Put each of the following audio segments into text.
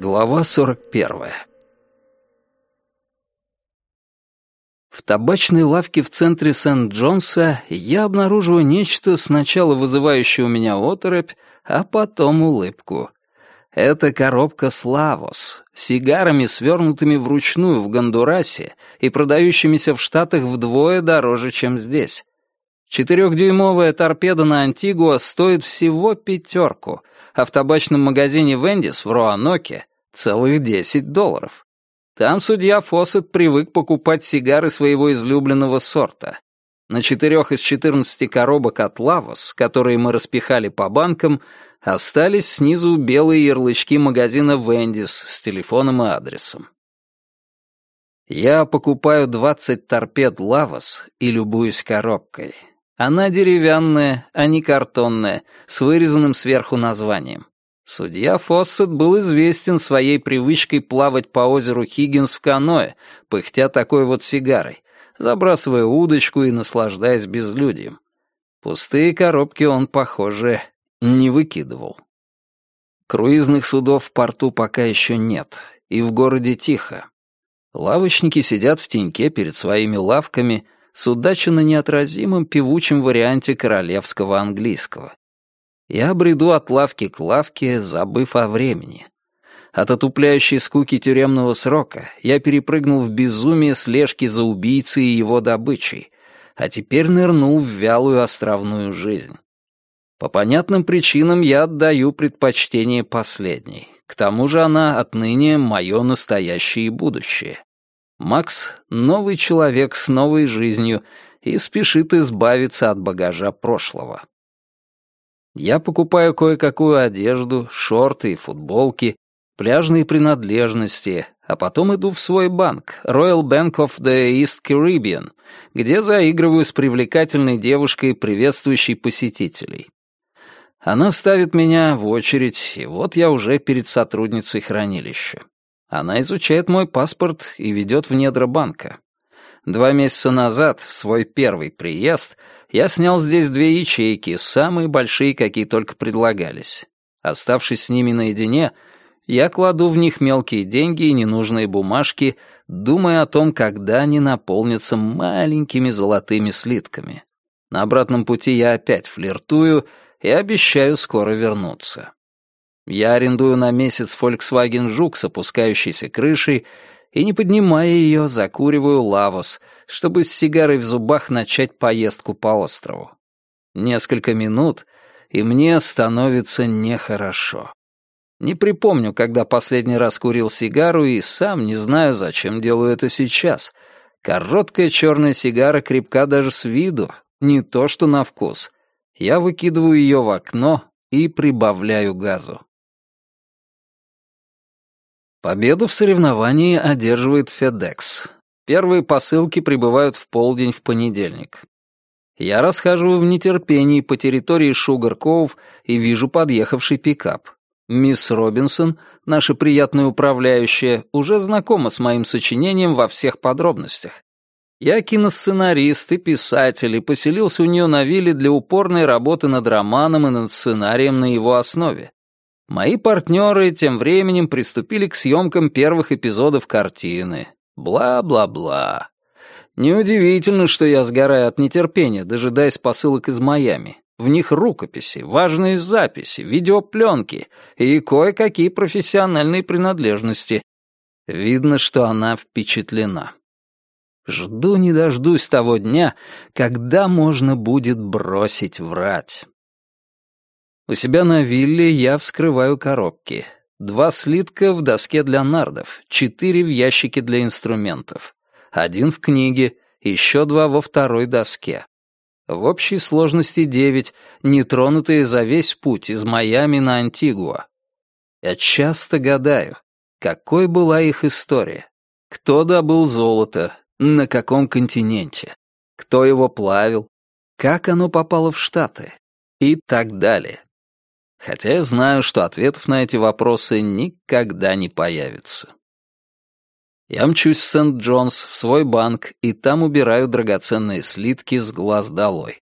Глава 41. В табачной лавке в центре Сент-Джонса я обнаруживаю нечто, сначала вызывающее у меня оторопь, а потом улыбку. Это коробка «Славос» сигарами, свернутыми вручную в Гондурасе и продающимися в Штатах вдвое дороже, чем здесь. Четырехдюймовая торпеда на Антигуа стоит всего пятерку, а в табачном магазине «Вендис» в Роаноке Целых десять долларов. Там судья Фоссет привык покупать сигары своего излюбленного сорта. На четырех из четырнадцати коробок от Лавос, которые мы распихали по банкам, остались снизу белые ярлычки магазина «Вендис» с телефоном и адресом. Я покупаю двадцать торпед «Лавос» и любуюсь коробкой. Она деревянная, а не картонная, с вырезанным сверху названием. Судья Фоссет был известен своей привычкой плавать по озеру Хиггинс в каноэ, пыхтя такой вот сигарой, забрасывая удочку и наслаждаясь безлюдьем. Пустые коробки он, похоже, не выкидывал. Круизных судов в порту пока еще нет, и в городе тихо. Лавочники сидят в теньке перед своими лавками, судача на неотразимом певучем варианте королевского английского. Я бреду от лавки к лавке, забыв о времени. От отупляющей скуки тюремного срока я перепрыгнул в безумие слежки за убийцей и его добычей, а теперь нырнул в вялую островную жизнь. По понятным причинам я отдаю предпочтение последней. К тому же она отныне мое настоящее и будущее. Макс — новый человек с новой жизнью и спешит избавиться от багажа прошлого. Я покупаю кое-какую одежду, шорты и футболки, пляжные принадлежности, а потом иду в свой банк, Royal Bank of the East Caribbean, где заигрываю с привлекательной девушкой, приветствующей посетителей. Она ставит меня в очередь, и вот я уже перед сотрудницей хранилища. Она изучает мой паспорт и ведет в недра банка. Два месяца назад, в свой первый приезд, я снял здесь две ячейки, самые большие, какие только предлагались. Оставшись с ними наедине, я кладу в них мелкие деньги и ненужные бумажки, думая о том, когда они наполнятся маленькими золотыми слитками. На обратном пути я опять флиртую и обещаю скоро вернуться. Я арендую на месяц Volkswagen Жук с опускающейся крышей и, не поднимая ее, закуриваю лавос, чтобы с сигарой в зубах начать поездку по острову. Несколько минут, и мне становится нехорошо. Не припомню, когда последний раз курил сигару, и сам не знаю, зачем делаю это сейчас. Короткая черная сигара крепка даже с виду, не то что на вкус. Я выкидываю ее в окно и прибавляю газу. Победу в соревновании одерживает FedEx. Первые посылки прибывают в полдень в понедельник. Я расхаживаю в нетерпении по территории Шугар-Коув и вижу подъехавший пикап. Мисс Робинсон, наша приятная управляющая, уже знакома с моим сочинением во всех подробностях. Я киносценарист и писатель и поселился у нее на вилле для упорной работы над романом и над сценарием на его основе. Мои партнеры тем временем приступили к съемкам первых эпизодов картины. Бла-бла-бла. Неудивительно, что я сгораю от нетерпения, дожидаясь посылок из Майами. В них рукописи, важные записи, видеопленки и кое-какие профессиональные принадлежности. Видно, что она впечатлена. Жду не дождусь того дня, когда можно будет бросить врать. У себя на вилле я вскрываю коробки. Два слитка в доске для нардов, четыре в ящике для инструментов. Один в книге, еще два во второй доске. В общей сложности девять, нетронутые за весь путь из Майами на Антигуа. Я часто гадаю, какой была их история. Кто добыл золото, на каком континенте, кто его плавил, как оно попало в Штаты и так далее хотя я знаю, что ответов на эти вопросы никогда не появится. Я мчусь в Сент-Джонс, в свой банк, и там убираю драгоценные слитки с глаз долой.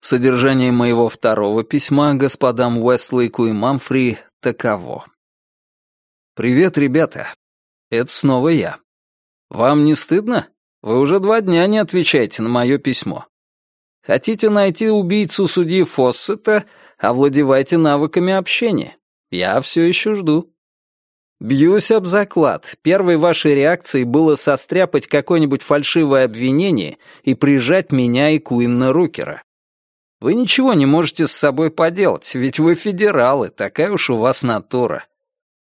Содержание моего второго письма господам Уэстлейку и Мамфри таково. «Привет, ребята. Это снова я. Вам не стыдно? Вы уже два дня не отвечаете на мое письмо. Хотите найти убийцу судьи Фоссета, овладевайте навыками общения. Я все еще жду». Бьюсь об заклад. Первой вашей реакцией было состряпать какое-нибудь фальшивое обвинение и прижать меня и Куинна Рукера. Вы ничего не можете с собой поделать, ведь вы федералы, такая уж у вас натура.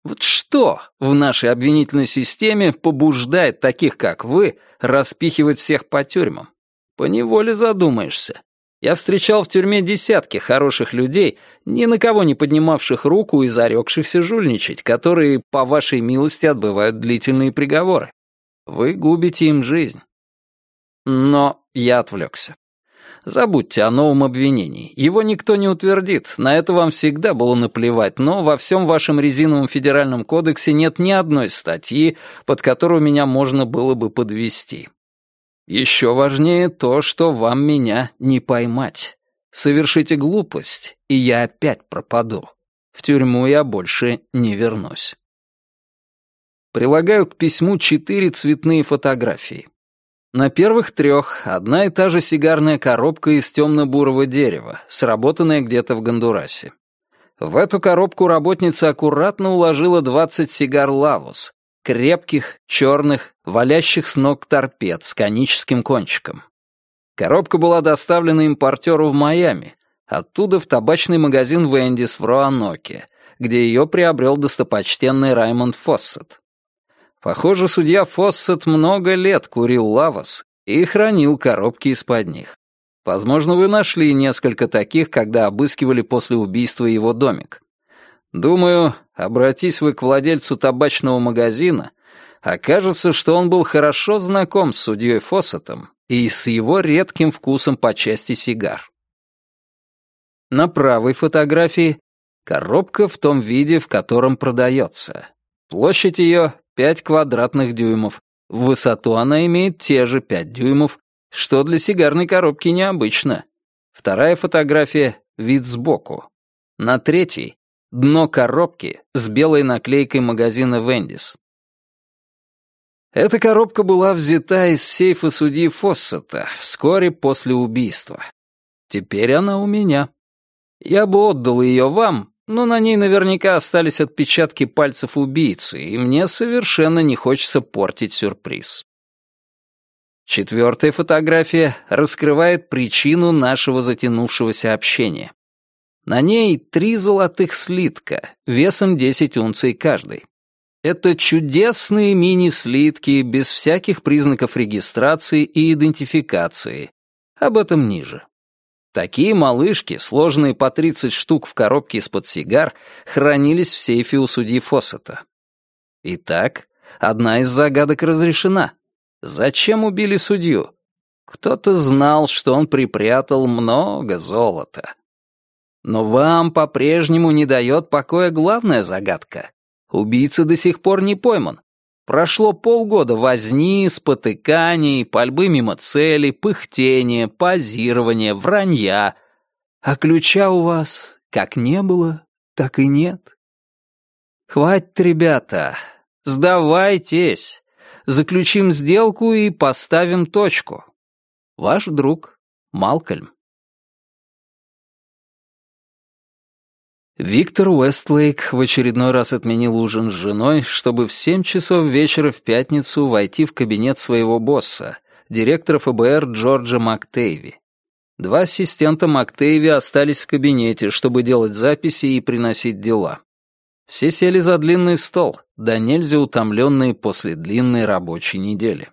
Вот что в нашей обвинительной системе побуждает таких, как вы, распихивать всех по тюрьмам? Поневоле задумаешься. Я встречал в тюрьме десятки хороших людей, ни на кого не поднимавших руку и зарекшихся жульничать, которые, по вашей милости, отбывают длительные приговоры. Вы губите им жизнь. Но я отвлекся. Забудьте о новом обвинении. Его никто не утвердит, на это вам всегда было наплевать, но во всем вашем резиновом федеральном кодексе нет ни одной статьи, под которую меня можно было бы подвести. Еще важнее то, что вам меня не поймать. Совершите глупость, и я опять пропаду. В тюрьму я больше не вернусь. Прилагаю к письму четыре цветные фотографии. На первых трех одна и та же сигарная коробка из темно-бурого дерева, сработанная где-то в Гондурасе. В эту коробку работница аккуратно уложила 20 сигар «Лавус», крепких, черных, валящих с ног торпед с коническим кончиком. Коробка была доставлена импортеру в Майами, оттуда в табачный магазин «Вендис» в Роаноке, где ее приобрел достопочтенный Раймонд Фоссет. Похоже, судья Фоссет много лет курил лавос и хранил коробки из-под них. Возможно, вы нашли несколько таких, когда обыскивали после убийства его домик. Думаю, обратись вы к владельцу табачного магазина, окажется, что он был хорошо знаком с судьей Фоссетом и с его редким вкусом по части сигар. На правой фотографии коробка в том виде, в котором продается. Площадь ее 5 квадратных дюймов. В высоту она имеет те же 5 дюймов, что для сигарной коробки необычно. Вторая фотография — вид сбоку. На третьей — дно коробки с белой наклейкой магазина «Вендис». Эта коробка была взята из сейфа судьи Фоссета вскоре после убийства. Теперь она у меня. Я бы отдал ее вам, но на ней наверняка остались отпечатки пальцев убийцы, и мне совершенно не хочется портить сюрприз. Четвертая фотография раскрывает причину нашего затянувшегося общения. На ней три золотых слитка, весом 10 унций каждый. Это чудесные мини-слитки без всяких признаков регистрации и идентификации. Об этом ниже. Такие малышки, сложенные по 30 штук в коробке из-под сигар, хранились в сейфе у судьи Фоссета. Итак, одна из загадок разрешена. Зачем убили судью? Кто-то знал, что он припрятал много золота. Но вам по-прежнему не дает покоя главная загадка. Убийца до сих пор не пойман. Прошло полгода возни, спотыканий, пальбы мимо цели, пыхтения, позирования, вранья. А ключа у вас как не было, так и нет. Хватит, ребята, сдавайтесь. Заключим сделку и поставим точку. Ваш друг Малкольм. Виктор Уэстлейк в очередной раз отменил ужин с женой, чтобы в семь часов вечера в пятницу войти в кабинет своего босса, директора ФБР Джорджа Мактейви. Два ассистента Мактейви остались в кабинете, чтобы делать записи и приносить дела. Все сели за длинный стол, да нельзя утомленные после длинной рабочей недели.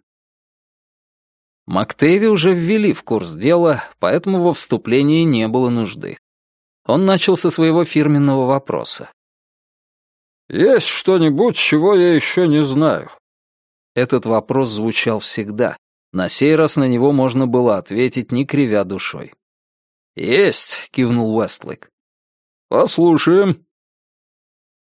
Мактейви уже ввели в курс дела, поэтому во вступлении не было нужды. Он начал со своего фирменного вопроса. «Есть что-нибудь, чего я еще не знаю?» Этот вопрос звучал всегда. На сей раз на него можно было ответить, не кривя душой. «Есть», — кивнул Уэстлик. «Послушаем».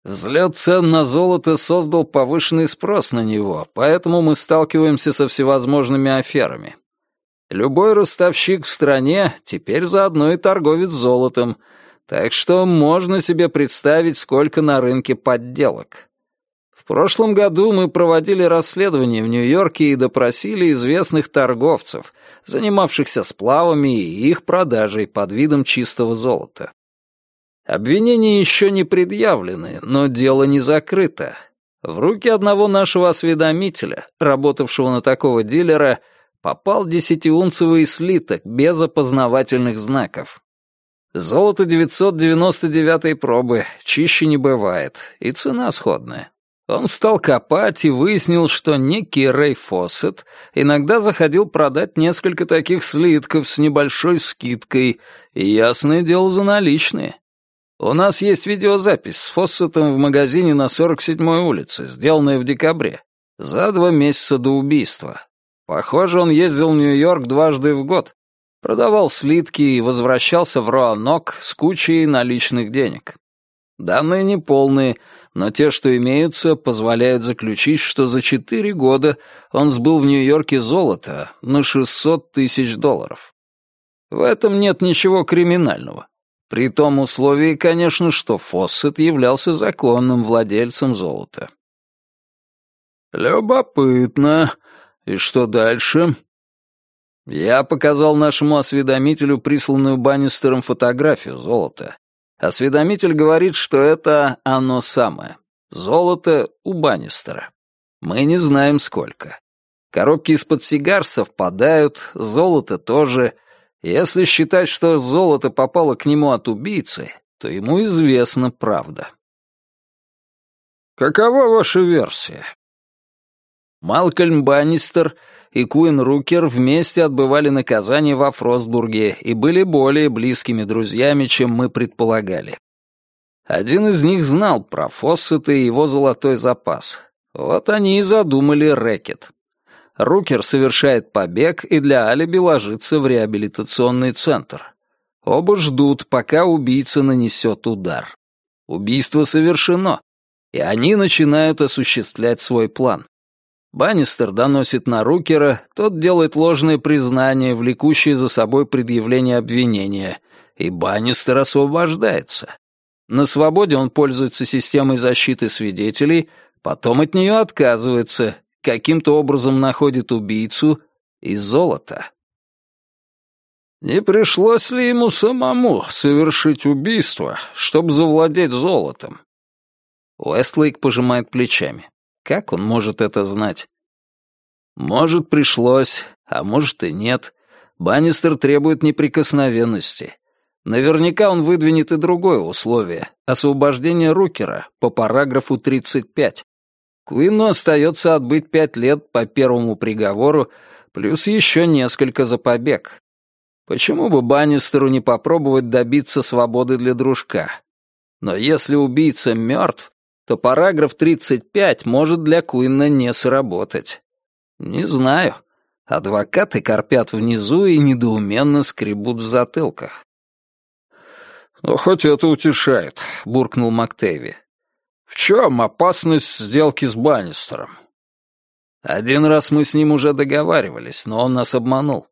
Взлет цен на золото создал повышенный спрос на него, поэтому мы сталкиваемся со всевозможными аферами. Любой ростовщик в стране теперь заодно и торговец золотом, так что можно себе представить, сколько на рынке подделок. В прошлом году мы проводили расследование в Нью-Йорке и допросили известных торговцев, занимавшихся сплавами и их продажей под видом чистого золота. Обвинения еще не предъявлены, но дело не закрыто. В руки одного нашего осведомителя, работавшего на такого дилера, попал десятиунцевый слиток без опознавательных знаков. Золото 999 пробы, чище не бывает, и цена сходная. Он стал копать и выяснил, что некий Рэй Фоссет иногда заходил продать несколько таких слитков с небольшой скидкой, и ясное дело за наличные. У нас есть видеозапись с Фоссетом в магазине на 47-й улице, сделанная в декабре, за два месяца до убийства. Похоже, он ездил в Нью-Йорк дважды в год, продавал слитки и возвращался в Роанок с кучей наличных денег. Данные неполные, но те, что имеются, позволяют заключить, что за четыре года он сбыл в Нью-Йорке золото на 600 тысяч долларов. В этом нет ничего криминального. При том условии, конечно, что Фоссет являлся законным владельцем золота. «Любопытно. И что дальше?» Я показал нашему осведомителю присланную Баннистером фотографию золота. Осведомитель говорит, что это оно самое. Золото у Баннистера. Мы не знаем сколько. Коробки из-под сигар совпадают, золото тоже, если считать, что золото попало к нему от убийцы, то ему известна правда. Какова ваша версия? Малкольм Баннистер и Куин Рукер вместе отбывали наказание во Фростбурге и были более близкими друзьями, чем мы предполагали. Один из них знал про Фоссета и его золотой запас. Вот они и задумали рэкет. Рукер совершает побег и для алиби ложится в реабилитационный центр. Оба ждут, пока убийца нанесет удар. Убийство совершено, и они начинают осуществлять свой план. Баннистер доносит на Рукера, тот делает ложное признание, влекущее за собой предъявление обвинения, и Баннистер освобождается. На свободе он пользуется системой защиты свидетелей, потом от нее отказывается каким-то образом находит убийцу и золото. Не пришлось ли ему самому совершить убийство, чтобы завладеть золотом? Уэстлейк пожимает плечами. Как он может это знать? Может, пришлось, а может и нет. Баннистер требует неприкосновенности. Наверняка он выдвинет и другое условие — освобождение Рукера по параграфу 35. Куинну остается отбыть пять лет по первому приговору, плюс еще несколько за побег. Почему бы Баннистеру не попробовать добиться свободы для дружка? Но если убийца мертв, то параграф 35 может для Куинна не сработать. Не знаю. Адвокаты корпят внизу и недоуменно скребут в затылках. «Ну, хоть это утешает», — буркнул Мактейви. В чем опасность сделки с Баннистером? Один раз мы с ним уже договаривались, но он нас обманул.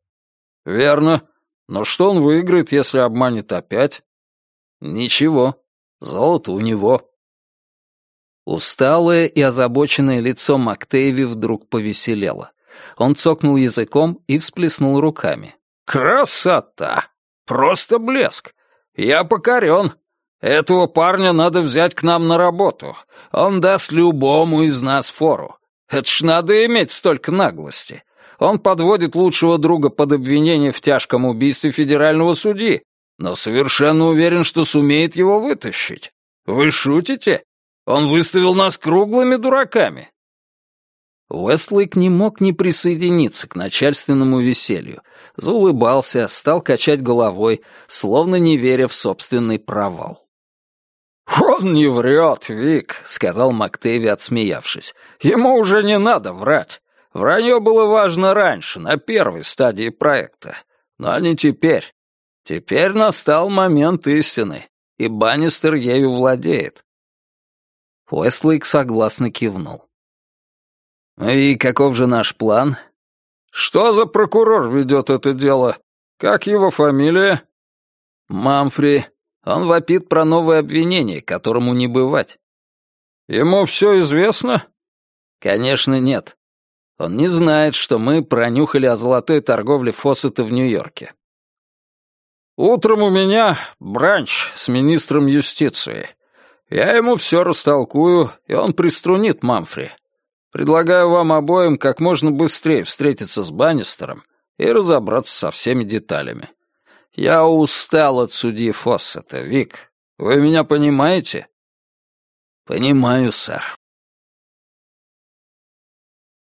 Верно. Но что он выиграет, если обманет опять? Ничего. Золото у него. Усталое и озабоченное лицо Мактейви вдруг повеселело. Он цокнул языком и всплеснул руками. «Красота! Просто блеск! Я покорен! Этого парня надо взять к нам на работу. Он даст любому из нас фору. Это ж надо иметь столько наглости. Он подводит лучшего друга под обвинение в тяжком убийстве федерального судьи, но совершенно уверен, что сумеет его вытащить. Вы шутите? Он выставил нас круглыми дураками. Уэстлейк не мог не присоединиться к начальственному веселью. Заулыбался, стал качать головой, словно не веря в собственный провал. «Он не врет, Вик», — сказал Мактеви, отсмеявшись. «Ему уже не надо врать. Вранье было важно раньше, на первой стадии проекта. Но не теперь. Теперь настал момент истины, и Баннистер ею владеет. Уэстлейк согласно кивнул. «И каков же наш план?» «Что за прокурор ведет это дело? Как его фамилия?» «Мамфри. Он вопит про новое обвинение, которому не бывать». «Ему все известно?» «Конечно, нет. Он не знает, что мы пронюхали о золотой торговле Фоссета в Нью-Йорке». «Утром у меня бранч с министром юстиции. Я ему все растолкую, и он приструнит Мамфри. Предлагаю вам обоим как можно быстрее встретиться с Баннистером и разобраться со всеми деталями. Я устал от судьи Фоссета, Вик. Вы меня понимаете?» «Понимаю, сэр».